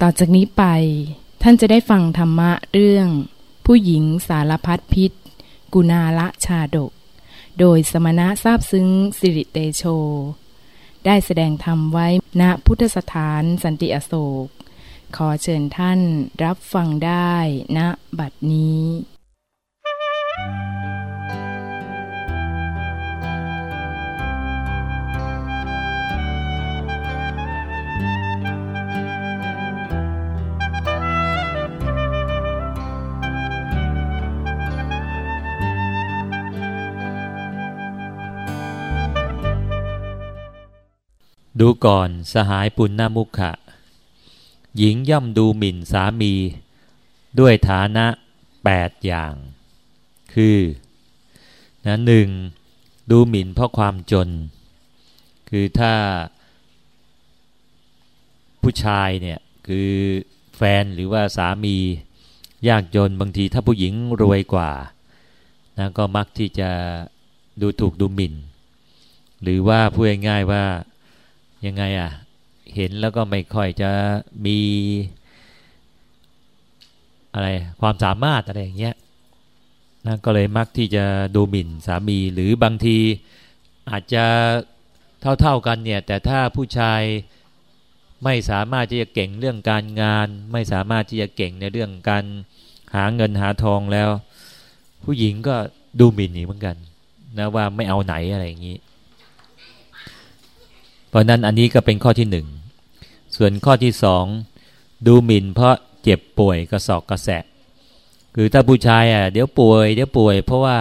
ต่อจากนี้ไป ท่านจะได้ฟังธรรมะเรื่อง ผู้หญิงสารพัดพิษ กุณาละชาดก โดยสมณะทราบซึ้งสิริเตโช ได้แสดงธรรมไว้ณพุทธสถานสันติอโศก ขอเชิญท่านรับฟังได้ณบัดนี้ ดูก่อนสหายปุณณมุขะ หญิงย่อมดูหมิ่นสามี ด้วยฐานะแปดอย่าง คือนะหนึ่งดูหมิ่นเพราะความจน คือถ้า ผู้ชายเนี่ยคือแฟนหรือว่าสามียากจนบางทีถ้าผู้หญิงรวยกว่านะก็มักที่จะดูถูกดูหมิ่น หรือว่าพูดง่ายๆว่า ยังไงอะ เห็นแล้วก็ไม่ค่อยจะมีอะไรความสามารถอะไรอย่างเงี้ยนะก็เลยมักที่จะดูหมิ่นสามีหรือบางทีอาจจะเท่าๆกันเนี่ย แต่ถ้าผู้ชายไม่สามารถที่จะเก่งเรื่องการงาน ไม่สามารถที่จะเก่งในเรื่องการหาเงินหาทองแล้ว ผู้หญิงก็ดูหมิ่นอีกเหมือนกันนะว่าไม่เอาไหนอะไรอย่างนี้ ราะนั้นอันนี้ก็เป็นข้อที่หนึ่งส่วนข้อที่สองดูหมิ่นเพราะเจ็บป่วยกระสอบกระแสะคือถ้าผู้ชายอะเดี๋ยวป่วยเดี๋ยวป่วย เพราะว่า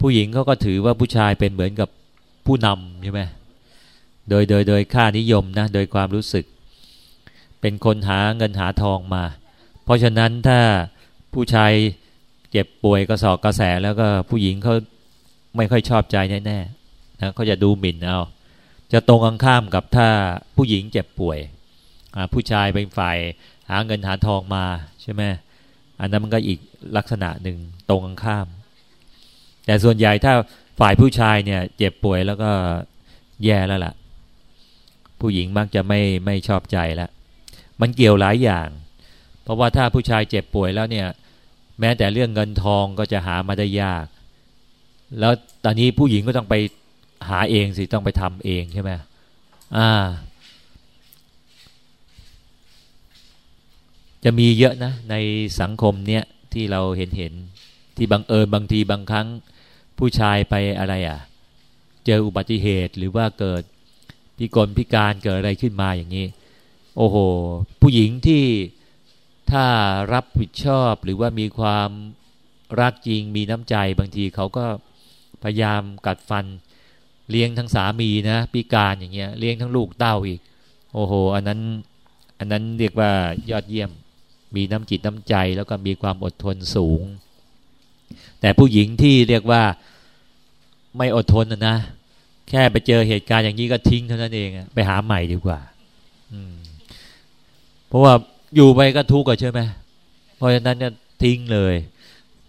ผู้หญิงเขาก็ถือว่าผู้ชายเป็นเหมือนกับผู้นำใช่ไหมโดยโดยโดยค่านิยมนะโดยความรู้สึก เป็นคนหาเงินหาทองมา เพราะฉะนั้นถ้าผู้ชายเจ็บป่วยกระสอบกระแสแล้วก็ผู้หญิงเขาไม่ค่อยชอบใจแน่ๆนะเขาจะดูหมิ่นเอา จะตรงกันข้ามกับถ้าผู้หญิงเจ็บป่วย ผู้ชายเป็นฝ่ายหาเงินหาทองมาใช่ไหมอันนั้นมันก็อีกลักษณะหนึ่งตรงกันข้าม แต่ส่วนใหญ่ถ้าฝ่ายผู้ชายเนี่ยเจ็บป่วยแล้วก็แย่แล้วล่ะ ผู้หญิงมักจะไม่ไม่ชอบใจแล้วมันเกี่ยวหลายอย่าง เพราะว่าถ้าผู้ชายเจ็บป่วยแล้วเนี่ย แม้แต่เรื่องเงินทองก็จะหามาได้ยาก แล้วตอนนี้ผู้หญิงก็ต้องไป หาเองสิต้องไปทำเองใช่ไหมอ่า จะมีเยอะนะ ในสังคมเนี้ยที่เราเห็นเห็นที่บังเอิญบางทีบางครั้ง ผู้ชายไปอะไรอะ เจออุบัติเหตุหรือว่าเกิดพิกลพิการเกิดอะไรขึ้นมาอย่างนี้ โอ้โห ผู้หญิงที่ถ้ารับผิดชอบหรือว่ามีความรักจริงมีน้ำใจบางทีเขาก็พยายามกัดฟัน เลี้ยงทั้งสามีนะพิการอย่างเงี้ยเลี้ยงทั้งลูกเต้าอีก โอ้โห อันนั้นอันนั้นเรียกว่ายอดเยี่ยมมีน้ำจิตน้ำใจแล้วก็มีความอดทนสูง แต่ผู้หญิงที่เรียกว่าไม่อดทนนะ แค่ไปเจอเหตุการณ์อย่างนี้ก็ทิ้งเท่านั้นเองไปหาใหม่ดีกว่าเพราะว่าอยู่ไปก็ทุกข์ใช่ไหมเพราะฉะนั้นเนี่ยทิ้งเลย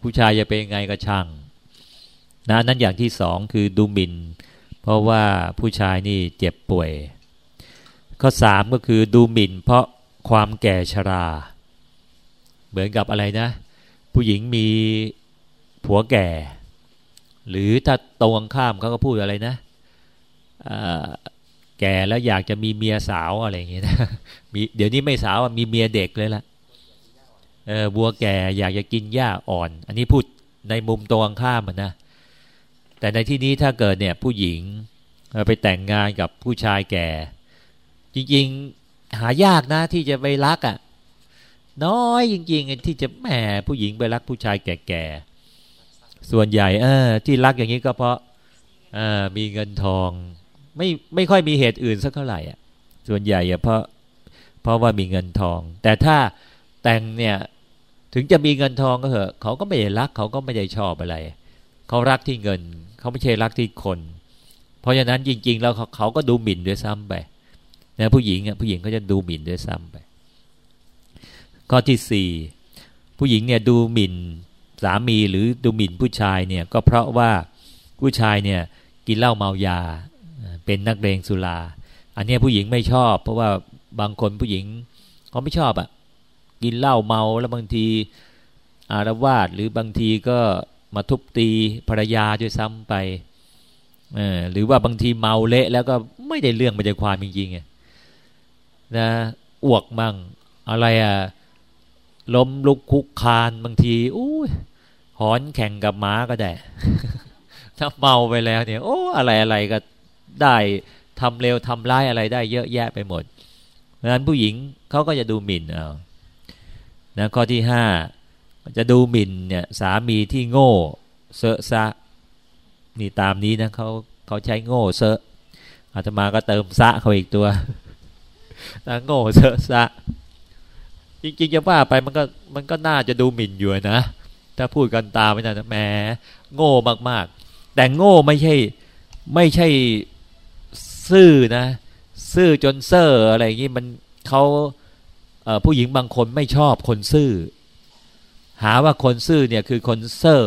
ผู้ชายจะเป็นไงก็ช่างนะนั้นอย่างที่สองคือดูหมิน่น เพราะว่าผู้ชายนี่เจ็บป่วย ข้อสามก็คือดูหมิ่น เพราะความแก่ชรา เหมือนกับอะไรนะ ผู้หญิงมีผัวแก่ หรือถ้าตรงข้ามเขาก็พูดอะไรนะแก่แล้วอยากจะมีเมียสาวอะไรอย่างเงี้ยนะมีเดี๋ยวนี้ไม่สาวมีเมียเด็กเลยละเออบัวแก่อยากจะกินหญ้าอ่อน อันนี้พูดในมุมตรงข้ามนะ แต่ในที่นี้ถ้าเกิดเนี่ยผู้หญิงไปแต่งงานกับผู้ชายแก่ จริงๆหายากนะที่จะไปรักอะ่ะ น้อยจริงๆที่จะแหมผู้หญิงไปรักผู้ชายแก่ๆส่วนใหญ่เออที่รักอย่างนี้ก็เพราะเออมีเงินทองไม่ไม่ค่อยมีเหตุอื่นสักเท่าไหร่อะส่วนใหญ่เพราะเพราะว่ามีเงินทอง แต่ถ้าแต่งเนี่ยถึงจะมีเงินทองก็เหอะเขาก็ไม่ได้รักเขาก็ไม่ได้ชอบอะไร เขารักที่เงิน เขาไม่ใช่รักที่คน เพราะฉะนั้นจริง ๆ แล้วเขาเขาก็ดูหมิ่นด้วยซ้ำไปนะผู้หญิงอะผู้หญิงเขาจะดูหมิ่นด้วยซ้ำไป ข้อที่สี่ผู้หญิงเนี่ยดูหมิ่นสามีหรือดูหมิ่นผู้ชายเนี่ยก็เพราะว่าผู้ชายเนี่ยกินเหล้าเมายา เป็นนักเลงสุรา อันนี้ผู้หญิงไม่ชอบ เพราะว่าบางคนผู้หญิงเขาไม่ชอบอะ่ะกินเหล้าเมาแล้วบางทีอารวาสหรือบางทีก็ มาทุบตีภรรยาด้วยซ้ำไปหรือว่าบางทีเมาเละแล้วก็ไม่ได้เรื่องไม่ได้ความจริงๆนะอ้วกมั่งอะไรอะ่ะล้มลุกคุกคานบางทีอู้หอนแข่งกับม้าก็ได้ ถ้าเมาไปแล้วเนี่ย โอ้อะไรอะไรก็ได้ทำเร็วทำร้ายอะไรได้เยอะแยะไปหมดเพราะนั้นผู้หญิงเขาก็จะดูหมิ่นเอานะข้อที่ห้า จะดูหมิ่นเนี่ยสามีที่โง่เซอะซะนี่ตามนี้นะเขาเขาใช้โง่เซอะอาตมาก็เติมซะเขาอีกตัวนะโง่เซอะซะจริงๆจะว่าไปมันก็มันก็น่าจะดูหมิ่นอยู่นะถ้าพูดกันตามไม่นานแหมโง่มากๆ แต่โง่ไม่ใช่ไม่ใช่ซื่อนะ ซื่อจนเซอร์อะไรอย่างนี้มันเขาผู้หญิงบางคนไม่ชอบคนซื่อ หาว่าคนซื่อเนี่ยคือคนเซ่อ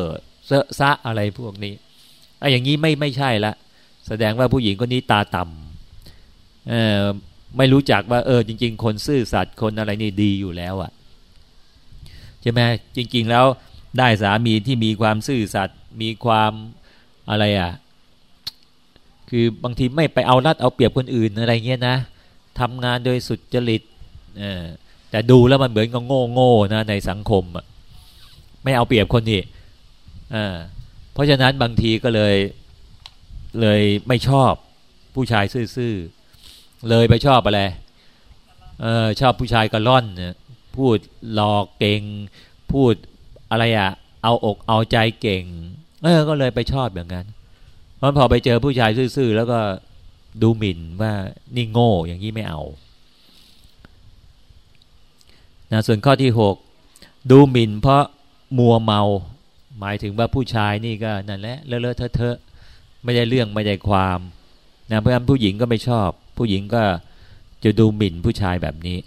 เซอซะอะไรพวกนี้ไอ้อย่างนี้ไม่ไม่ใช่ละ แสดงว่าผู้หญิงคนนี้ตาต่ำเออไม่รู้จักว่าเออจริง ๆ คนซื่อสัตย์คนอะไรนี่ดีอยู่แล้วอะ่ะใช่ไหมจริง ๆ แล้วได้สามีที่มีความซื่อสัตย์มีความอะไรอะ่ะคือบางทีไม่ไปเอารัดเอาเปรียบคนอื่นอะไรเงี้ยนะทำงานโดยสุดจริตเออแต่ดูแล้วมันเหมือนกับโง่โง่นะในสังคมอะ ไม่เอาเปรียบคนนี่เพราะฉะนั้นบางทีก็เลยเลยไม่ชอบผู้ชายซื่อๆเลยไปชอบอะไรออชอบผู้ชายกระล่อนพูดหลอกเก่ง พูดอะไรอะ่ะเอาอกเอาใจเก่ง เออ ก็เลยไปชอบอย่างนั้นพราะพอไปเจอผู้ชายซื่อๆแล้วก็ดูหมิ่นว่านี่โง่อย่างนี้ไม่เอานะส่วนข้อที่หกดูหมิ่นเพราะ มัวเมา หมายถึงว่าผู้ชายนี่ก็นั่นแหละเลอะเทอะไม่ได้เรื่องไม่ได้ความนะเพราะฉะนั้นผู้หญิงก็ไม่ชอบ ผู้หญิงก็จะดูหมิ่นผู้ชายแบบนี้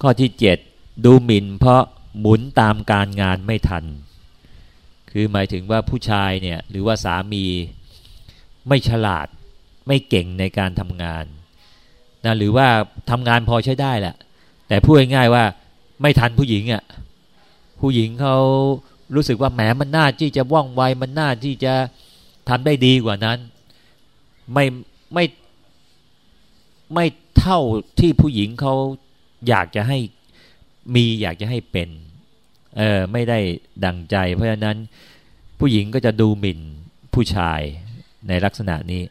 ข้อที่เจ็ดดูหมิ่น เพราะหมุนตามการงานไม่ทัน คือหมายถึงว่าผู้ชายเนี่ยหรือว่าสามีไม่ฉลาดไม่เก่งในการทำงานนะหรือว่าทำงานพอใช้ได้แหละแต่พูดง่ายๆว่าไม่ทันผู้หญิงอะ่ะ ผู้หญิงเขารู้สึกว่าแหมมันน่าที่จะว่องไวมันน่าที่จะทำได้ดีกว่านั้น ไม่ไม่ไม่เท่าที่ผู้หญิงเขาอยากจะให้มีอยากจะให้เป็นเออไม่ได้ดังใจ เพราะฉะนั้นผู้หญิงก็จะดูหมิ่นผู้ชายในลักษณะนี้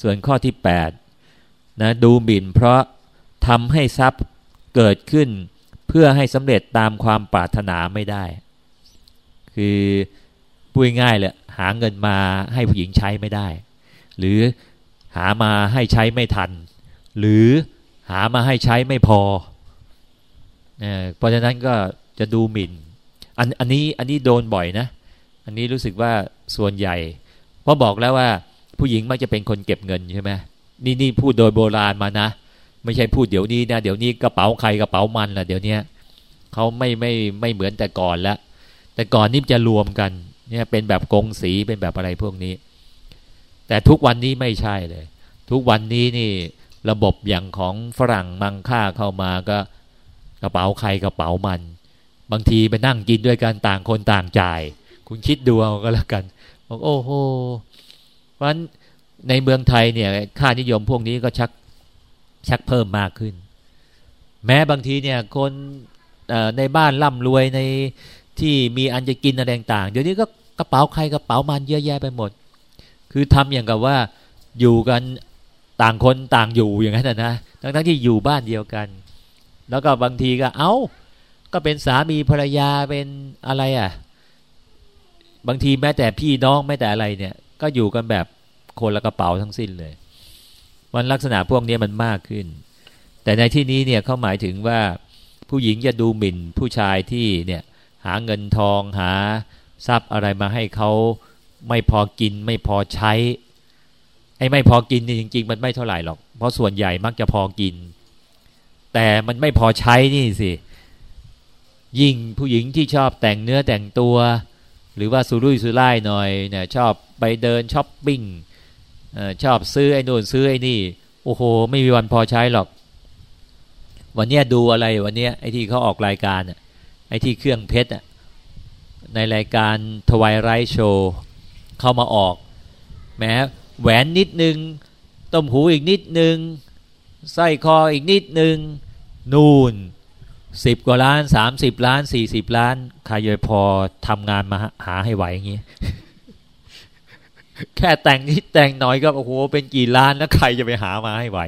ส่วนข้อที่8นะดูหมิ่นเพราะทำให้ทรัพย์เกิดขึ้น เพื่อให้สำเร็จตามความปรารถนาไม่ได้ คือพูดง่ายเลยหาเงินมาให้ผู้หญิงใช้ไม่ได้ หรือหามาให้ใช้ไม่ทัน หรือหามาให้ใช้ไม่พอเพราะฉะนั้นก็จะดูหมิน่นอันอันนี้อันนี้โดนบ่อยนะ อันนี้รู้สึกว่าส่วนใหญ่เพราะบอกแล้วว่าผู้หญิงมักจะเป็นคนเก็บเงินใช่ไหมนี่นี่พูดโดยโบราณมานะ ไม่ใช่พูดเดี๋ยวนี้นะเดี๋ยวนี้กระเป๋าใครกระเป๋ามันละเดี๋ยวนี้เขาไม่ไม่ไม่เหมือนแต่ก่อนล้วแต่ก่อนนี่จะรวมกันเนี่ยเป็นแบบกงสีเป็นแบบอะไรพวกนี้ แต่ทุกวันนี้ไม่ใช่เลย ทุกวันนี้นี่ระบบอย่างของฝรั่งมังค่าเข้ามาก็กระเป๋าใครกระเป๋ามัน บางทีไปนั่งกินด้วยกันต่างคนต่างจ่าย คุณคิดดูเอาก็แล้วกันบอกโอ้โหเพราะฉะนั้นในเมืองไทยเนี่ยค่านิยมพวกนี้ก็ชัก ชักเพิ่มมากขึ้น แม้บางทีเนี่ยคนในบ้านร่ำรวยในที่มีอันจะกินอะไรต่างเดี๋ยวนี้ก็กระเป๋าใครกระเป๋ามันเยอะแยะไปหมด คือทำอย่างกับว่าอยู่กันต่างคนต่างอยู่อย่างนั้นนะทั้งทั้งที่อยู่บ้านเดียวกัน แล้วก็บางทีก็เอา้าก็เป็นสามีภรรยาเป็นอะไรอะ บางทีแม้แต่พี่น้องแม้แต่อะไรเนี่ย ก็อยู่กันแบบคนละกระเป๋าทั้งสิ้นเลย มันลักษณะพวกนี้มันมากขึ้น แต่ในที่นี้เนี่ยเขาหมายถึงว่าผู้หญิงจะดูหมิ่นผู้ชายที่เนี่ยหาเงินทองหาทรัพย์อะไรมาให้เขาไม่พอกินไม่พอใช้ ไอ้ไม่พอกินนี่จริง ๆ มันไม่เท่าไหร่หรอก เพราะส่วนใหญ่มักจะพอกิน แต่มันไม่พอใช้นี่สิ ยิ่งผู้หญิงที่ชอบแต่งเนื้อแต่งตัว หรือว่าสุรุ่ยสุร่ายหน่อยเนี่ยชอบไปเดินช้อปปิ้ง ชอบซื้อไอ้นู่นซื้อไอ้นี่ โอ้โห ไม่มีวันพอใช้หรอก วันเนี้ยดูอะไรวันเนี้ยไอ้ที่เขาออกรายการอะไอ้ที่เครื่องเพชรอะในรายการทวายไรโชว์เข้ามาออกแม้แหวนนิดนึง ต้มหูอีกนิดนึงสร้อยคออีกนิดนึง นูนสิบกว่าล้านสามสิบล้านสี่สิบล้านใครจะพอทำงานมาหาให้ไหวอย่างงี้ แค่แต่งนิดแต่งหน่อยก็โอ้โหเป็นกี่ล้านแล้วใครจะไปหามาให้ไหว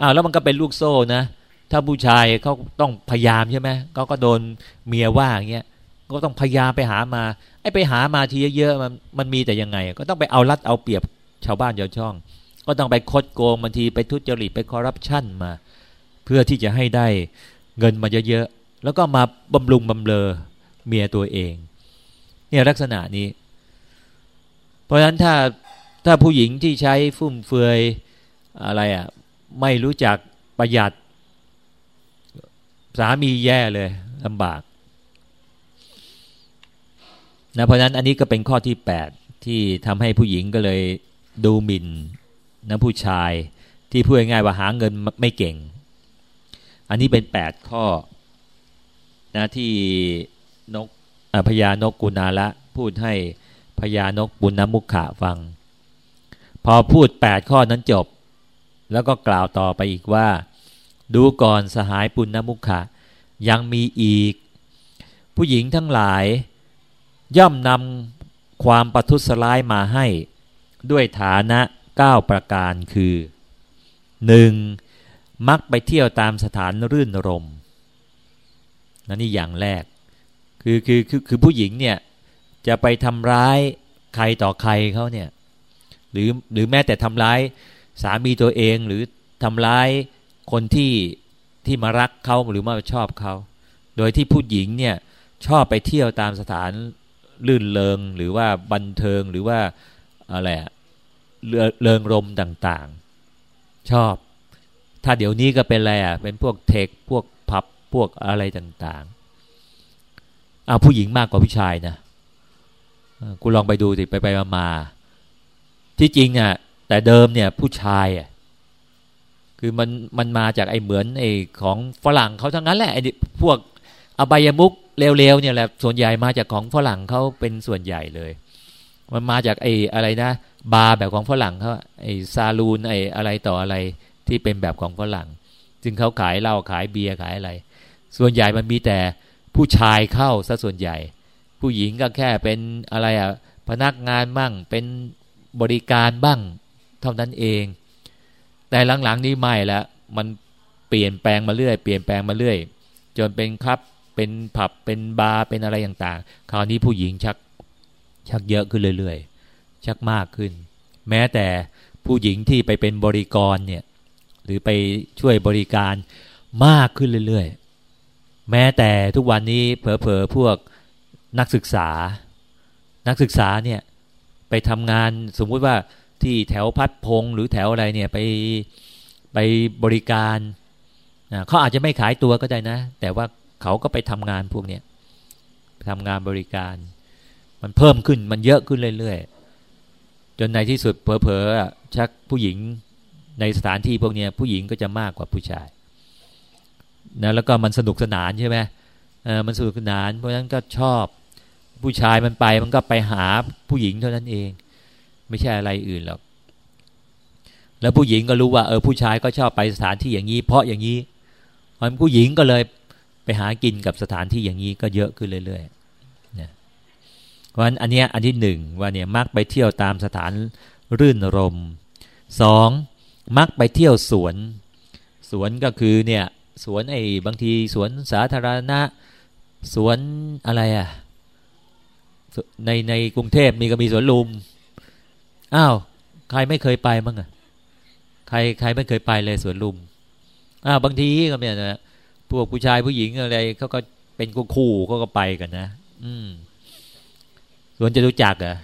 อ้าวแล้วมันก็เป็นลูกโซ่นะถ้าผู้ชายเขาต้องพยายามใช่ไหมเขาก็โดนเมียว่าอย่างเงี้ยก็ต้องพยายามไปหามาไอ้ไปหามาทีเยอะๆมันมันมีแต่ยังไง ก็ต้องไปเอารัดเอาเปรียบชาวบ้านชาวช่อง ก็ต้องไปคดโกงบางทีไปทุจริตไปคอร์รัปชันมา เพื่อที่จะให้ได้เงินมาเยอะๆแล้วก็มาบำรุงบำเรอเมียตัวเอง เนี่ยลักษณะนี้ เพราะฉะนั้นถ้าถ้าผู้หญิงที่ใช้ฟุ่มเฟือยอะไรอะ่ะไม่รู้จักประหยัด สามีแย่เลยลำบากนะเพราะนั้นอันนี้ก็เป็นข้อที่ 8 ที่ทำให้ผู้หญิงก็เลยดูหมิ่นนะผู้ชายที่พูดง่ายว่าหาเงินไม่เก่ง อันนี้เป็น 8 ข้อนะที่นกพญานกกุณาละพูดให้ พญานกบุญนมุขะฟัง พอพูด8ข้อนั้นจบ แล้วก็กล่าวต่อไปอีกว่า ดูก่อนสหายปุณณมุขะยังมีอีก ผู้หญิงทั้งหลาย ย่อมนำความประทุษร้ายมาให้ ด้วยฐานะเก้าประการคือ 1. มักไปเที่ยวตามสถานรื่นรมนั่นนี่อย่างแรกคือคือคือคือผู้หญิงเนี่ย จะไปทำร้ายใครต่อใครเขาเนี่ย หรือหรือแม้แต่ทำร้ายสามีตัวเองหรือทำร้ายคนที่ที่มารักเขาหรือมาชอบเขา โดยที่ผู้หญิงเนี่ยชอบไปเที่ยวตามสถานลื่นเลงหรือว่าบันเทิงหรือว่าอะไรเริงรมต่างๆ ชอบ ถ้าเดี๋ยวนี้ก็เป็นอะไรอะเป็นพวกเทคพวกพับพวกอะไรต่างๆเอาผู้หญิงมากกว่าผู้ชายนะ กูลองไปดูสิไปไปมามาที่จริงเนี่ยแต่เดิมเนี่ยผู้ชายอะคือมันมันมาจากไอ้เหมือนไอ้ของฝรั่งเขาทั้งนั้นแหละไอ้พวกอบายมุกเร็วๆเนี่ยแหละส่วนใหญ่มาจากของฝรั่งเขาเป็นส่วนใหญ่เลย มันมาจากไอ้อะไรนะบาร์แบบของฝรั่งเขาไอ้ซาลูนไอ้อะไรต่ออะไรที่เป็นแบบของฝรั่งจึงเขาขายเหล้าขายเบียร์ขายอะไร ส่วนใหญ่มันมีแต่ผู้ชายเข้าซะส่วนใหญ่ ผู้หญิงก็แค่เป็นอะไรอะพนักงานบ้างเป็นบริการบ้างเท่านั้นเอง แต่หลังๆนี้ไม่ล้วมันเปลี่ยนแปลงมาเรื่อยเปลี่ยนแปลงมาเรื่อย จนเป็นครับเป็นผับเป็นบาร์เป็นอะไรต่างๆ คราวนี้ผู้หญิงชักชักเยอะขึ้นเรื่อยๆ ชักมากขึ้น แม้แต่ผู้หญิงที่ไปเป็นบริกรเนี่ยหรือไปช่วยบริการมากขึ้นเรื่อยๆ แม้แต่ทุกวันนี้เผลอๆพวก นักศึกษา นักศึกษาเนี่ยไปทำงานสมมุติว่าที่แถวพัดพงหรือแถวอะไรเนี่ยไปไปบริการเขาอาจจะไม่ขายตัวก็ได้นะ แต่ว่าเขาก็ไปทำงานพวกเนี้ยทำงานบริการ มันเพิ่มขึ้นมันเยอะขึ้นเรื่อยๆ จนในที่สุดเผลอๆชักผู้หญิงในสถานที่พวกนี้ผู้หญิงก็จะมากกว่าผู้ชายนะแล้วก็มันสนุกสนานใช่ไหมเออมันสนุกสนาน เพราะฉะนั้นก็ชอบ ผู้ชายมันไปมันก็ไปหาผู้หญิงเท่านั้นเอง ไม่ใช่อะไรอื่นหรอกแล้วผู้หญิงก็รู้ว่าเออผู้ชายก็ชอบไปสถานที่อย่างนี้ เพราะอย่างนี้มันผู้หญิงก็เลยไปหากินกับสถานที่อย่างนี้ก็เยอะขึ้นเรื่อยๆเนี่ยเพราะฉะนั้นอันนี้อันที่หนึ่งว่าเนี่ยมักไปเที่ยวตามสถานรื่นรมสองมักไปเที่ยวสวน สวนก็คือเนี่ยสวนไอ้บางทีสวนสาธารณะ สวนอะไรอะ ในในกรุงเทพมีก็มีสวนลุมอ้าวใครไม่เคยไปบ้างอะใครใครไม่เคยไปเลยสวนลุมอ้าวบางทีก็เนี่ยนะพวกผู้ชายผู้หญิงอะไรเขาก็เป็นคู่เขาก็ไปกันนะ อืมสวนจะรู้จักเหรอ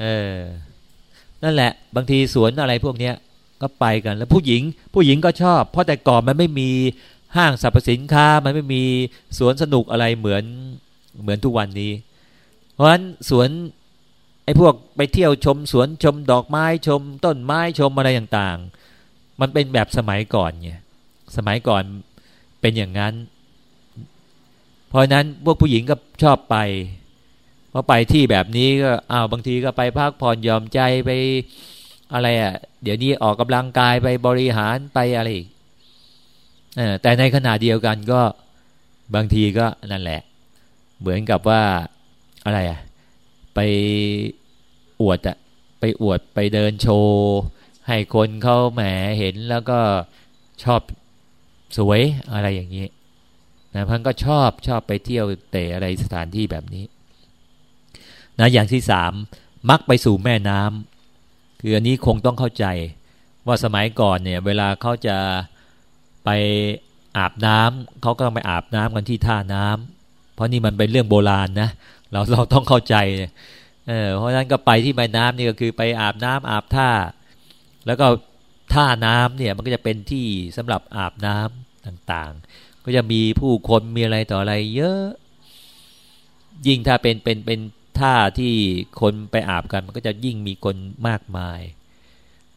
เออ นั่นแหละ บางทีสวนอะไรพวกเนี้ยก็ไปกันแล้วผู้หญิง ผู้หญิงก็ชอบ เพราะแต่ก่อนมันไม่มีห้างสรรพสินค้า มันไม่มีสวนสนุกอะไรเหมือนเหมือนทุกวันนี้ เพราะฉะนั้นสวนไอ้พวกไปเที่ยวชมสวนชมดอกไม้ชม ต้นไม้ชมอะไรต่างๆ มันเป็นแบบสมัยก่อนไงสมัยก่อนเป็นอย่างนั้น เพราะนั้นพวกผู้หญิงก็ชอบไปพอไปที่แบบนี้ก็อ้าวบางทีก็ไปพักผ่อนยอมใจไปอะไรอะ่ะ เดี๋ยวนี้ออกกำลังกายไปบริหารไปอะไรอีกแต่ในขณะเดียวกันก็บางทีก็นั่นแหละ เหมือนกับว่า อะไรอะ่ะไปอวดอะไปอวดไปเดินโชว์ ให้คนเขาแหมเห็นแล้วก็ชอบสวยอะไรอย่างนี้นะพันก็ชอบชอบไปเที่ยวเตะอะไรสถานที่แบบนี้นะอย่างที่สามมักไปสู่แม่น้ำคืออันนี้คงต้องเข้าใจ ว่าสมัยก่อนเนี่ย เวลาเขาจะไปอาบน้ำเขาก็ต้องไปอาบน้ำกันที่ท่าน้ำเพราะนี่มันเป็นเรื่องโบราณนะ เราเราต้องเข้าใจเออเพราะฉะนั้นก็ไปที่แม่น้ำนี่ก็คือไปอาบน้ำอาบท่า แล้วก็ท่าน้ำเนี่ยมันก็จะเป็นที่สำหรับอาบน้ำต่างๆ ก็จะมีผู้คนมีอะไรต่ออะไรเยอะ ยิ่งถ้าเป็นเป็นเป็นท่าที่คนไปอาบกันมันก็จะยิ่งมีคนมากมาย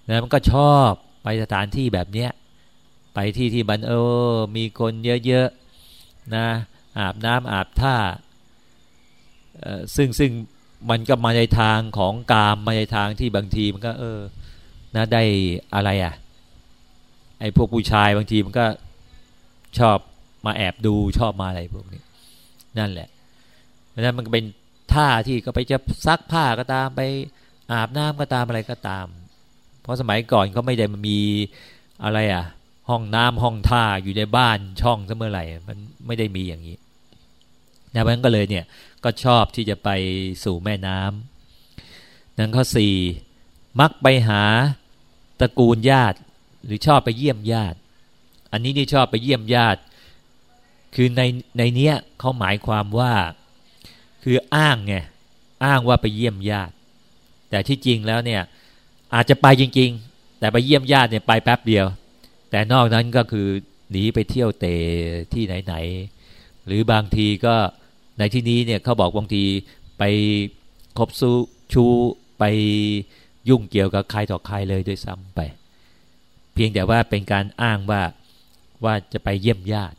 นะมันก็ชอบไปสถานที่แบบเนี้ยไปที่ที่บันเออมีคนเยอะๆนะอาบน้ำอาบท่า ซึ่งซึ่งมันก็มาในทางของกามมาในทางที่บางทีมันก็ เออนะได้อะไรอะ่ะไอ้พวกผู้ชายบางทีมันก็ชอบมาแอบดูชอบมาอะไรพวกนี้ นั่นแหละ เพราะนั้นมันเป็นท่าที่ก็ไปจะซักผ้าก็ตามไปอาบน้ำก็ตามอะไรก็ตาม เพราะสมัยก่อนเขาไม่ได้มีอะไรอะ ห้องน้ำห้องท่าอยู่ในบ้านช่องเสมอไหร่มันไม่ได้มีอย่างนี้ นะเพราะนั้นก็เลยเนี่ยก็ชอบที่จะไปสู่แม่น้ำนั้นข้อสี่มักไปหาตระกูลญาติหรือชอบไปเยี่ยมญาติ อันนี้นี่ชอบไปเยี่ยมญาติ คือในในเนี้ยเขาหมายความว่าคืออ้างไงอ้างว่าไปเยี่ยมญาติ แต่ที่จริงแล้วเนี่ยอาจจะไปจริง ๆ แต่ไปเยี่ยมญาติเนี่ยไปแป๊บเดียว แต่นอกนั้นก็คือหนีไปเที่ยวเตะที่ไหนๆหรือบางทีก็ ในที่นี้เนี่ยเขาบอกบางทีไปคบสู้ชูไปยุ่งเกี่ยวกับใครต่อใครเลยด้วยซ้ำไป เพียงแต่ว่าเป็นการอ้างว่าว่าจะไปเยี่ยมญาติ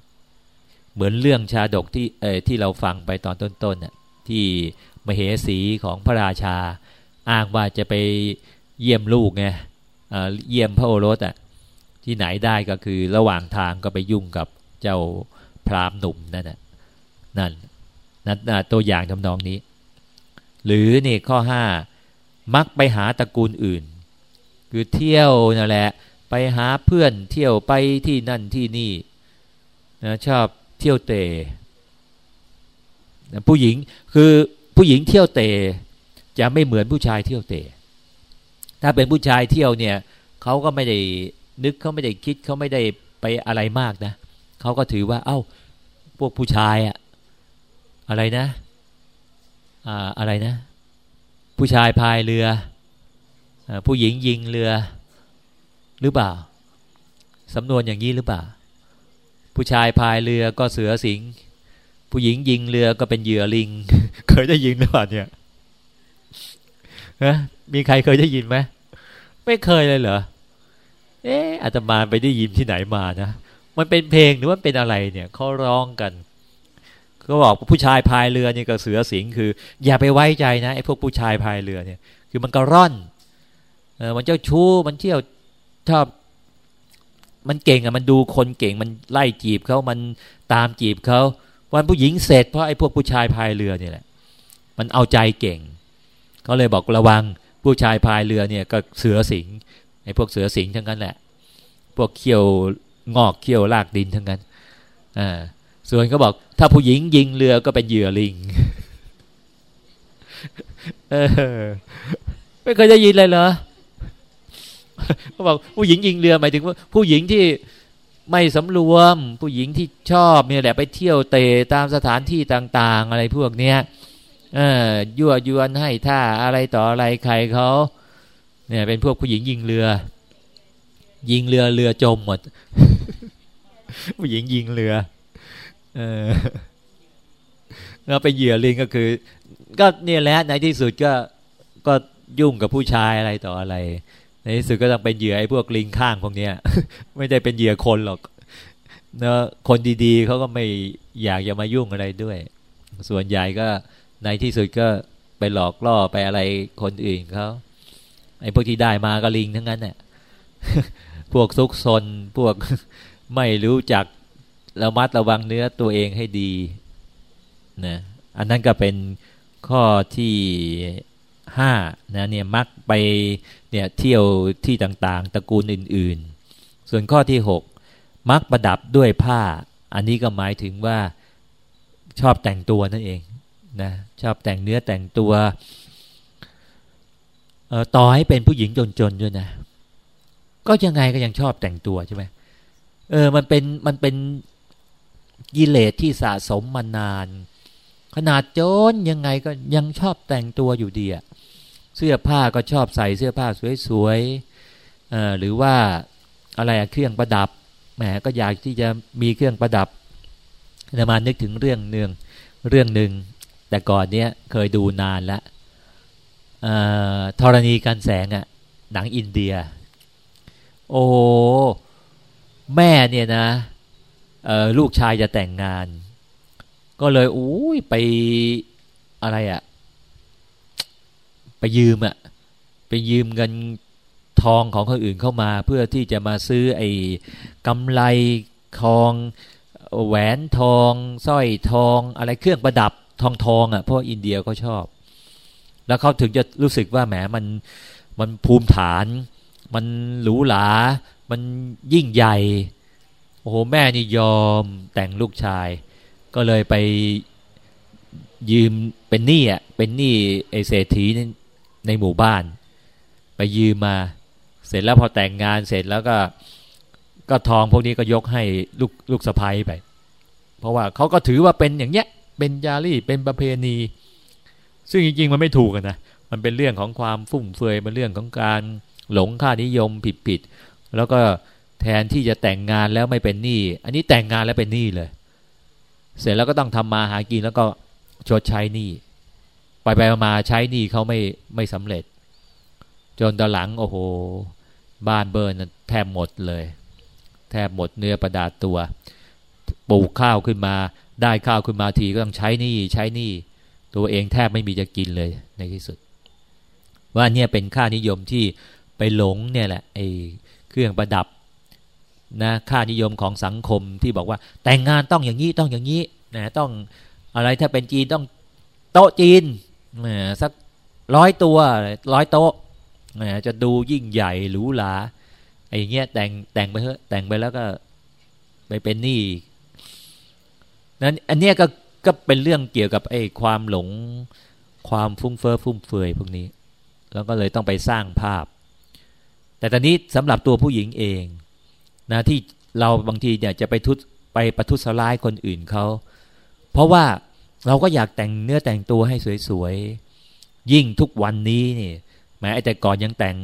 เหมือนเรื่องชาดกที่เออที่เราฟังไปตอนต้นๆน่ะที่มเหสีของพระราชา อ้างว่าจะไปเยี่ยมลูกไงเยี่ยมพระโอรสอะที่ไหนได้ก็คือระหว่างทางก็ไปยุ่งกับเจ้าพรามหนุ่มนั่นน่ะนั่น นั่นตัวอย่างทำนองนี้ หรือนี่ข้อห้ามักไปหาตระกูลอื่น คือเที่ยวนั่นแหละ ไปหาเพื่อนเที่ยวไปที่นั่นที่นี่นะชอบเที่ยวเตะผู้หญิงคือผู้หญิงเที่ยวเตะจะไม่เหมือนผู้ชายเที่ยวเตะถ้าเป็นผู้ชายเที่ยวเนี่ยเขาก็ไม่ได้นึกเขาไม่ได้คิดเขาไม่ได้ไปอะไรมากนะเขาก็ถือว่า เอา้า พวกผู้ชายอะ อะไรนะอ่าอะไรนะ ผู้ชายพายเรืออผู้หญิงยิงเรือ หรือเปล่าสำนวนอย่างนี้หรือเปล่า ผู้ชายพายเรือก็เสือสิง ผู้หญิงยิงเรือก็เป็นเหยื่อลิง เคยได้ยินหรือเปล่าเนี่ยนะมีใครเคยได้ยินไหมไม่เคยเลยเหรอเอ๊ะอาตมาไปได้ยินที่ไหนมานะมันเป็นเพลงหรือว่าเป็นอะไรเนี่ยเขาร้องกัน ก็บอกผู้ชายพายเรือเนี่ยกับเสือสิงคือ อย่าไปไว้ใจนะไอ้พวกผู้ชายพายเรือเนี่ย คือมันก็ร่อนเออมันเจ้าชู้มันเที่ยวชอบมันเก่งอะมันดูคนเก่งมันไล่จีบเขามันตามจีบเขาวันผู้หญิงเสร็จเพราะไอ้พวกผู้ชายพายเรือเนี่ยแหละ มันเอาใจเก่งเขาเลยบอกระวังผู้ชายพายเรือเนี่ยก็เสือสิงไอ้พวกเสือสิงทั้งนั้นแหละ พวกเขี้ยวงอกเขี้ยวลากดินทั้งนั้นอ่า ส่วนเขาบอก ถ้าผู้หญิงยิงเรือก็เป็นเหยื่อลิงเออไม่เคยได้ยินเลยเหรอเขาบอกผู้หญิงยิงเรือหมายถึงว่าผู้หญิงที่ไม่สำรวม ผู้หญิงที่ชอบเนี่ยแหละไปเที่ยวเตะตามสถานที่ต่าง ๆ อะไรพวกเนี้ยเออยั่วยวนให้ท่าอะไรต่ออะไรใครเขาเนี่ย เป็นพวกผู้หญิงยิงเรือ ยิงเรือเรือจมหมด ผู้หญิงยิงเรือ แล้วไปเหยื่อลิงก็คือ ก็เนี่ยแหละในที่สุดก็ก็ยุ่งกับผู้ชายอะไรต่ออะไร ในที่สุดก็ต้องเป็นเหยื่อไอ้พวกลิงข้างพวกเนี้ย ไม่ได้เป็นเหยื่อคนหรอกเนอะคนดีๆเขาก็ไม่อยากจะมายุ่งอะไรด้วย ส่วนใหญ่ก็ในที่สุดก็ไปหลอกล่อไปอะไรคนอื่นเขาไอ้พวกที่ได้มาก็ลิงทั้งนั้นเนี่ยพวกซุกซนพวกไม่รู้จัก ระมัดระวังเนื้อตัวเองให้ดีนะอันนั้นก็เป็นข้อที่ห้านะเนี่ยมักไปเนี่ยเที่ยวที่ต่างๆ ตระกูลอื่นๆ ส่วนข้อที่หกมักประดับด้วยผ้า อันนี้ก็หมายถึงว่าชอบแต่งตัวนั่นเองนะชอบแต่งเนื้อแต่งตัวต่อให้เป็นผู้หญิงจนๆด้วยนะ ก็ยังไงก็ยังชอบแต่งตัวใช่ไหมเออมันเป็นมันเป็น กิเลสที่สะสมมานาน ขนาดจนยังไงก็ยังชอบแต่งตัวอยู่ดีอะเสื้อผ้าก็ชอบใส่เสื้อผ้าสวยๆหรือว่าอะไรเครื่องประดับแหมก็อยากที่จะมีเครื่องประดับจะมานึกถึงเรื่องหนึ่งเรื่องหนึ่งแต่ก่อนเนี้ยเคยดูนานล้วธรณีการแสงอะหนังอินเดีย โอ้แม่เนี่ยนะ ลูกชายจะแต่งงาน ก็เลยอุ้ยไปอะไรอะไปยืมอะไปยืมเงินทองของคนอื่นเข้ามาเพื่อที่จะมาซื้อไอ้กำไรทองแหวนทองสร้อยทองอะไรเครื่องประดับทองทองอะ่ะเพราะอินเดียเขาชอบ แล้วเขาถึงจะรู้สึกว่าแหมมันมันภูมิฐาน มันหรูหรา มันยิ่งใหญ่ อ้โหแม่นี่ยอมแต่งลูกชาย ก็เลยไปยืมเป็นหนี้อะเป็นหนี้ไอเศรษฐีในหมู่บ้าน ไปยืมมา เสร็จแล้วพอแต่งงานเสร็จแล้วก็ก็ทองพวกนี้ก็ยกให้ลูกลูกสะพ้ายไป เพราะว่าเขาก็ถือว่าเป็นอย่างเนี้ยเป็นยาลีเป็นประเพณี ซึ่งจริงๆมันไม่ถูกนะมันเป็นเรื่องของความฟุ่มเฟือยมันเรื่องของการหลงค่านิยมผิดๆแล้วก็ แทนที่จะแต่งงานแล้วไม่เป็นหนี้อันนี้แต่งงานแล้วเป็นหนี้เลย เสร็จแล้วก็ต้องทำมาหากินแล้วก็ชดใช้หนี้ไปไปมาใช้หนี้เขาไม่ไม่สำเร็จ จนตอนหลังโอ้โห บ้านเบิร์นแทบหมดเลย แทบหมดเนื้อประดาตัวปลูกข้าวขึ้นมา ได้ข้าวขึ้นมาทีก็ต้องใช้หนี้ใช้หนี้ตัวเองแทบไม่มีจะกินเลยในที่สุด ว่าเนี่ยเป็นค่านิยมที่ไปหลงเนี่ยแหละไอ้เครื่องประดับ นะค่านิยมของสังคมที่บอกว่าแต่งงานต้องอย่างนี้ต้องอย่างนี้นะต้องอะไรถ้าเป็นจีนต้องโต๊ะจีนนะสักร้อยตัวร้อยโต๊ะจะดูยิ่งใหญ่หรูหราไอ้เงี้ยแต่งแต่งไปเถอะแต่งไปแล้วก็ไปเป็นหนี้นั้นอันเนี้ยก็ก็เป็นเรื่องเกี่ยวกับไอ้ความหลงความฟุ้งเฟ้อฟุ่มเฟือยพวกนี้ แล้วก็เลยต้องไปสร้างภาพ แต่ตอนนี้สำหรับตัวผู้หญิงเอง นะที่เราบางทีเนี่ยจะไปทุตไปประทุษร้ายคนอื่นเขาเพราะว่าเราก็อยากแต่งเนื้อแต่งตัวให้สวยๆ ยิ่งทุกวันนี้นี่แม้แต่ก่อนยังแต่ง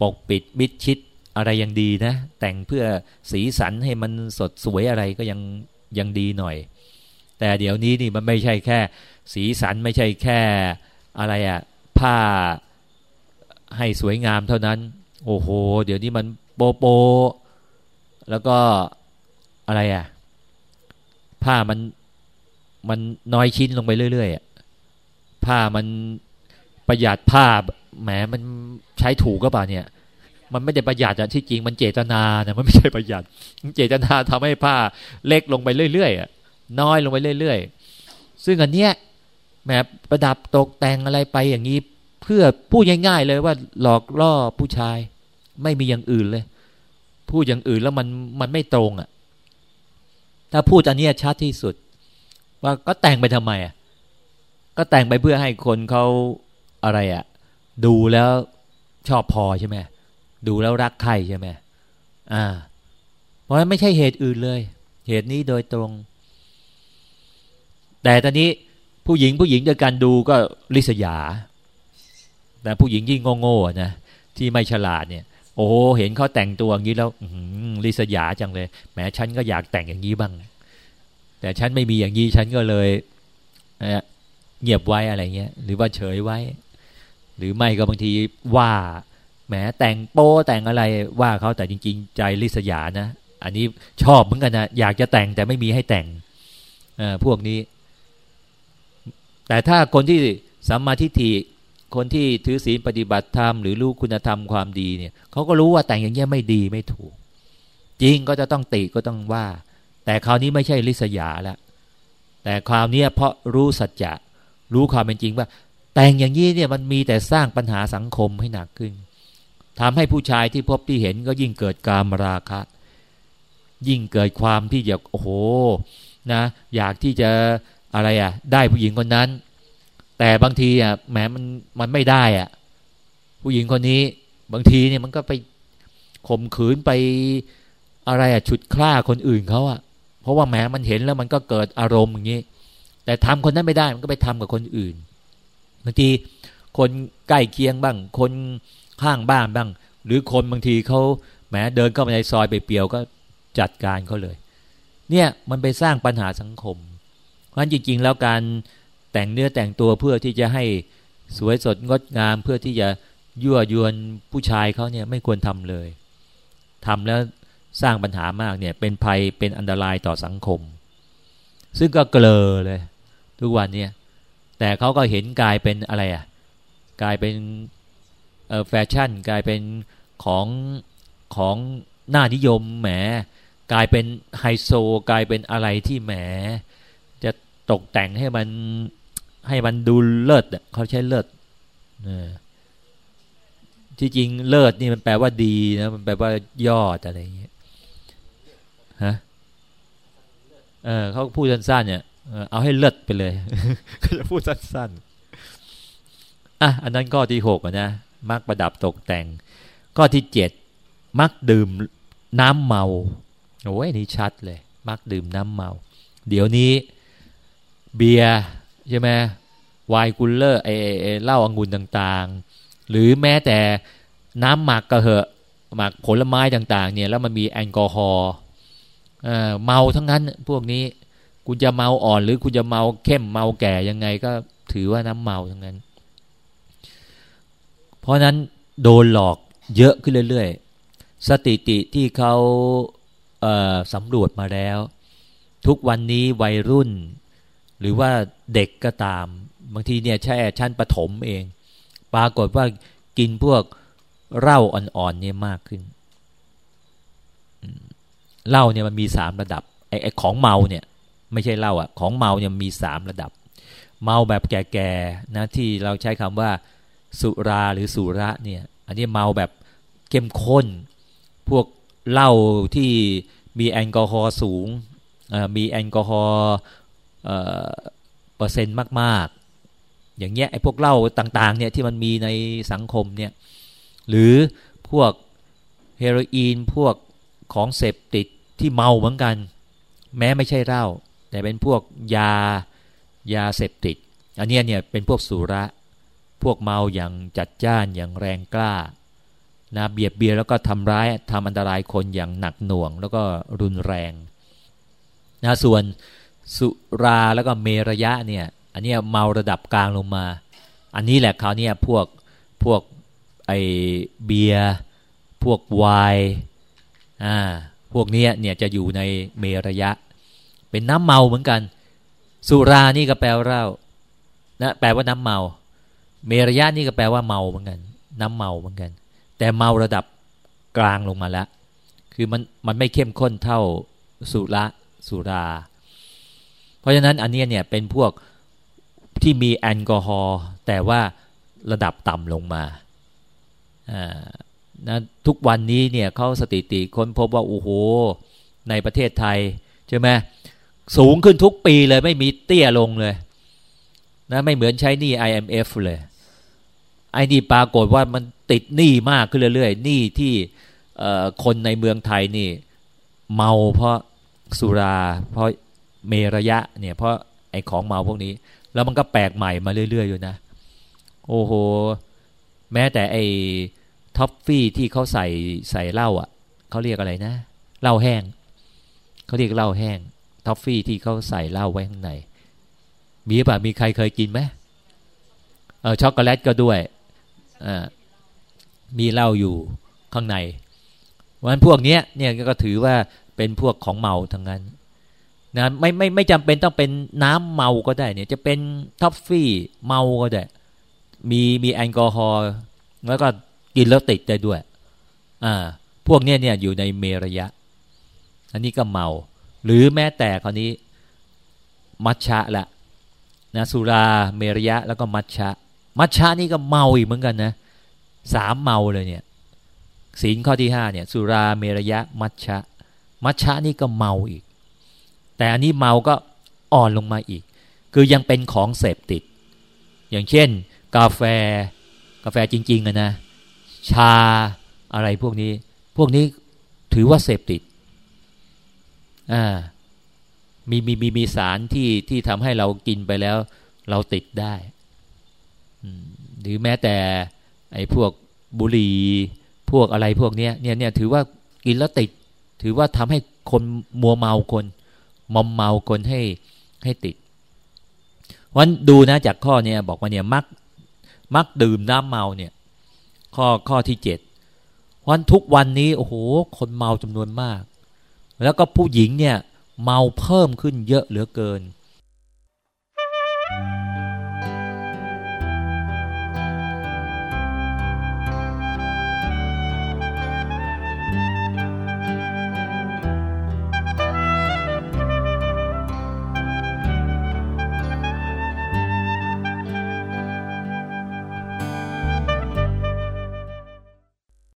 ปกปิดมิดชิดอะไรยังดีนะ แต่งเพื่อสีสันให้มันสดสวยอะไรก็ยังยังดีหน่อย แต่เดี๋ยวนี้นี่มันไม่ใช่แค่ สีสันไม่ใช่แค่อะไรอะผ้าให้สวยงามเท่านั้น โอ้โห เดี๋ยวนี้มันโปโป แล้วก็อะไรอะผ้ามันมันน้อยชิ้นลงไปเรื่อยๆผ้ามันประหยัดผ้าแหมมันใช้ถูกก็ป่ะเนี่ย มันไม่ได้ประหยัดอะที่จริงมันเจตนาเนี่ยมันไม่ใช่ประหยัดเจตนาทำให้ผ้าเล็กลงไปเรื่อยๆน้อยลงไปเรื่อยๆ ซึ่งอันเนี้ยแหมประดับตกแต่งอะไรไปอย่างนี้ เพื่อพูดง่ายๆเลยว่าหลอกล่อผู้ชาย ไม่มีอย่างอื่นเลย พูดอย่างอื่นแล้วมันมันไม่ตรงอะ่ะ ถ้าพูดอันนี้ชัดที่สุด ว่าก็แต่งไปทำไมอะก็แต่งไปเพื่อให้คนเขาอะไรอะ่ะ ดูแล้วชอบพอใช่ไหมดูแล้วรักใครใช่ไหมอ่า เพราะฉะนั้นไม่ใช่เหตุอื่นเลย เหตุนี้โดยตรง แต่ตอนนี้ผู้หญิงผู้หญิงด้วยกันดูก็ริษยาแต่ผู้หญิงที่โง่ๆนะที่ไม่ฉลาดเนี่ย โอ้เห็นเขาแต่งตัวอย่างนี้แล้วริษยาจังเลยแม้ฉันก็อยากแต่งอย่างนี้บ้าง แต่ฉันไม่มีอย่างนี้ฉันก็เลยเงียบไว้อะไรเงี้ยหรือว่าเฉยไว้ หรือไม่ก็บางทีว่าแหมแต่งโป้แต่งอะไรว่าเขาแต่จริง ๆ ใจริษยานะอันนี้ชอบเหมือนกันนะอยากจะแต่งแต่ไม่มีให้แต่งพวกนี้ แต่ถ้าคนที่สัมมาทิฏฐิ คนที่ถือศีลปฏิบัติธรรมหรือรู้คุณธรรมความดีเนี่ยเขาก็รู้ว่าแต่งอย่างเงี้ยไม่ดีไม่ถูก จริงก็จะต้องติก็ต้องว่า แต่คราวนี้ไม่ใช่ลิษยาแล้วแต่คราวนี้เพราะรู้สัจจะรู้ความเป็นจริงว่า แต่งอย่างนี้เนี่ยมันมีแต่สร้างปัญหาสังคมให้หนักขึ้นทำให้ผู้ชายที่พบที่เห็นก็ยิ่งเกิดการมราคะ ยิ่งเกิดความที่อยากโอ้โหนะ อยากที่จะอะไรอะ ได้ผู้หญิงคนนั้น แต่บางทีอะแหมมันมันไม่ได้อะ ผู้หญิงคนนี้บางทีเนี่ยมันก็ไปข่มขืนไปอะไรอะฉุดคล้าคนอื่นเขาอะ เพราะว่าแหมมันเห็นแล้วมันก็เกิดอารมณ์อย่างนี้ แต่ทำคนนั้นไม่ได้มันก็ไปทำกับคนอื่นบางทีคนใกล้เคียงบ้าง คนข้างบ้านบ้าง หรือคนบางทีเขาแหมเดินเข้ามาในซอยไปเปียวก็จัดการเขาเลย เนี่ยมันไปสร้างปัญหาสังคมเพราะฉะนั้นจริง ๆ แล้วการ แต่งเนื้อแต่งตัวเพื่อที่จะให้สวยสดงดงามเพื่อที่จะยั่วยวนผู้ชายเขาเนี่ยไม่ควรทำเลยทำแล้วสร้างปัญหามากเนี่ยเป็นภัยเป็นอันตรายต่อสังคม ซึ่งก็เกลอเลย ทุกวันเนี่ยแต่เขาก็เห็นกลายเป็นอะไรอะกลายเป็นแฟชั่นกลายเป็นของของหน้านิยมแหมกลายเป็นไฮโซ กลายเป็นอะไรที่แหม จะตกแต่งให้มัน ให้มันดูเลิศเขาใช้เลิศที่จริงเลิศนี่มันแปลว่าดีนะมันแปลว่ายอดอะไรอย่างเงี้ยฮะเออเขาพูดสั้นๆเนี่ยเอาให้เลิศไปเลยเขาจะพูดสั้นๆอะอันนั้นข้อที่หกนะมักประดับตกแต่ง ข้อที่เจ็ดมักดื่มน้ำเมาโอ้ยนี่ชัดเลย มักดื่มน้ำเมา เดี๋ยวนี้ เบียร์ ใช่ไหมไวน์ cooler ไอ้เหล้าองุ่นต่างๆ หรือแม้แต่น้ำหมักกระเหอะหมักผลไม้ต่างๆ เนี่ยแล้วมันมีแอลกอฮอล์เมาทั้งนั้นพวกนี้คุณจะเมาอ่อน หรือคุณจะเมาเข้มเมาแก่ยังไงก็ถือว่าน้ำเมาทั้งนั้น เพราะนั้นโดนหลอกเยอะขึ้นเรื่อยๆ สติติที่เขาสำรวจมาแล้ว ทุกวันนี้วัยรุ่น หรือว่าเด็กก็ตาม บางทีเนี่ยใช่ชั้นปฐมเอง ปรากฏว่ากินพวกเหล้าอ่อนๆเนี่ยมากขึ้นเหล้าเนี่ยมันมีสามระดับไอ้ไอ้ของเมาเนี่ยไม่ใช่เหล้าอะของเมาเนี่ยมีสามระดับ เมาแบบแก่ๆนะที่เราใช้คำว่า สุราหรือสุระเนี่ย อันนี้เมาแบบเข้มข้น พวกเหล้าที่มีแอลกอฮอล์สูงมีแอลกอฮอล์ เปอร์เซ็นต์มาก ๆ อย่างเงี้ยไอ้พวกเหล้าต่างๆเนี่ยที่มันมีในสังคมเนี่ยหรือพวกเฮโรอีนพวกของเสพติดที่เมาเหมือนกัน แม้ไม่ใช่เหล้าแต่เป็นพวกยายาเสพติด อันนี้เนี่ยเป็นพวกสุระพวกเมาอย่างจัดจ้านอย่างแรงกล้านะเบียดเบียนแล้วก็ทำร้ายทำอันตรายคนอย่างหนักหน่วง แล้วก็รุนแรงนะส่วน สุราแล้วก็เมรยะเนี่ย อันนี้เมาระดับกลางลงมา อันนี้แหละเขาเนี่ยพวกพวกไอเบียพวกไวน์อ่าพวกนี้เนี่ยจะอยู่ในเมรยะ เป็นน้ำเมาเหมือนกัน สุรานี่ก็แปลว่าเหล้านะแปลว่าน้ำเมา เมรยะนี่ก็แปลว่าเมาเหมือนกัน น้ำเมาเหมือนกัน แต่เมาระดับกลางลงมาแล้ว คือมันมันไม่เข้มข้นเท่าสุระสุรา เพราะฉะนั้นอันนี้เนี่ยเป็นพวกที่มีแอลกอฮอล์แต่ว่าระดับต่ำลงมาอ่านะทุกวันนี้เนี่ยเขาสถิติค้นพบว่า โอ้โห ในประเทศไทย ใช่ไหมสูงขึ้นทุกปีเลยไม่มีเตี้ยลงเลยนะไม่เหมือนใช้หนี้ IMF เลยไอ้นี่ปรากฏว่ามันติดหนี้มากขึ้นเรื่อยๆหนี้ที่คนในเมืองไทยนี่ เมาเพราะสุราเพราะ เมรยะเนี่ยเพราะไอ้ของเมาพวกนี้ แล้วมันก็แปลกใหม่มาเรื่อย ๆ อยู่นะ โอ้โห แม้แต่ไอ้ท็อฟฟี่ที่เขาใส่ใส่เหล้าอะเขาเรียกอะไรนะเหล้าแห้งเขาเรียกเหล้าแห้งท็อฟฟี่ที่เขาใส่เหล้าไว้ข้างใน มีป่ะมีใครเคยกินไหมเออช็อกโกแลตก็ด้วยอ่ามีเหล้าอยู่ข้างในวันพวกนี้เนี่ยก็ถือว่าเป็นพวกของเมาทั้งนั้น นะไม่ไม่ไม่จำเป็นต้องเป็นน้ำเมาก็ได้เนี่ยจะเป็นท็อฟฟี่เมาก็ได้ มีมีแอลกอฮอล์แล้วก็กินแล้วติดได้ด้วยอ่าพวกเนี้ยเนี่ยอยู่ในเมรยะ อันนี้ก็เมา หรือแม้แต่คราวนี้มัชชะละนะสุราเมรยะแล้วก็มัชชะ มัชชะนี่ก็เมาอีกเหมือนกันนะสามเมาเลยเนี่ยศีลข้อที่ห้าเนี่ยสุราเมรยะมัชชะ มัชชะนี่ก็เมาอีก แต่อันนี้เมาก็อ่อนลงมาอีก คือยังเป็นของเสพติด อย่างเช่น กาแฟ กาแฟจริงๆนะชาอะไรพวกนี้ พวกนี้ถือว่าเสพติดอ่ามีมีมีมีสารที่ที่ทำให้เรากินไปแล้ว เราติดได้หรือแม้แต่ไอ้พวกบุหรี่พวกอะไรพวกเนี้ยเนี่ยเนี่ยถือว่ากินแล้วติด ถือว่าทำให้คนมัวเมาคน มอมเมาคนให้ให้ติดวันดูนะจากข้อเนี้ยบอกว่าเนี่ยมักมักดื่มน้ำเมาเนี่ย ข้อข้อที่เจ็ดวันทุกวันนี้โอ้โหคนเมาจำนวนมาก แล้วก็ผู้หญิงเนี่ย เมาเพิ่มขึ้นเยอะเหลือเกิน Thank you.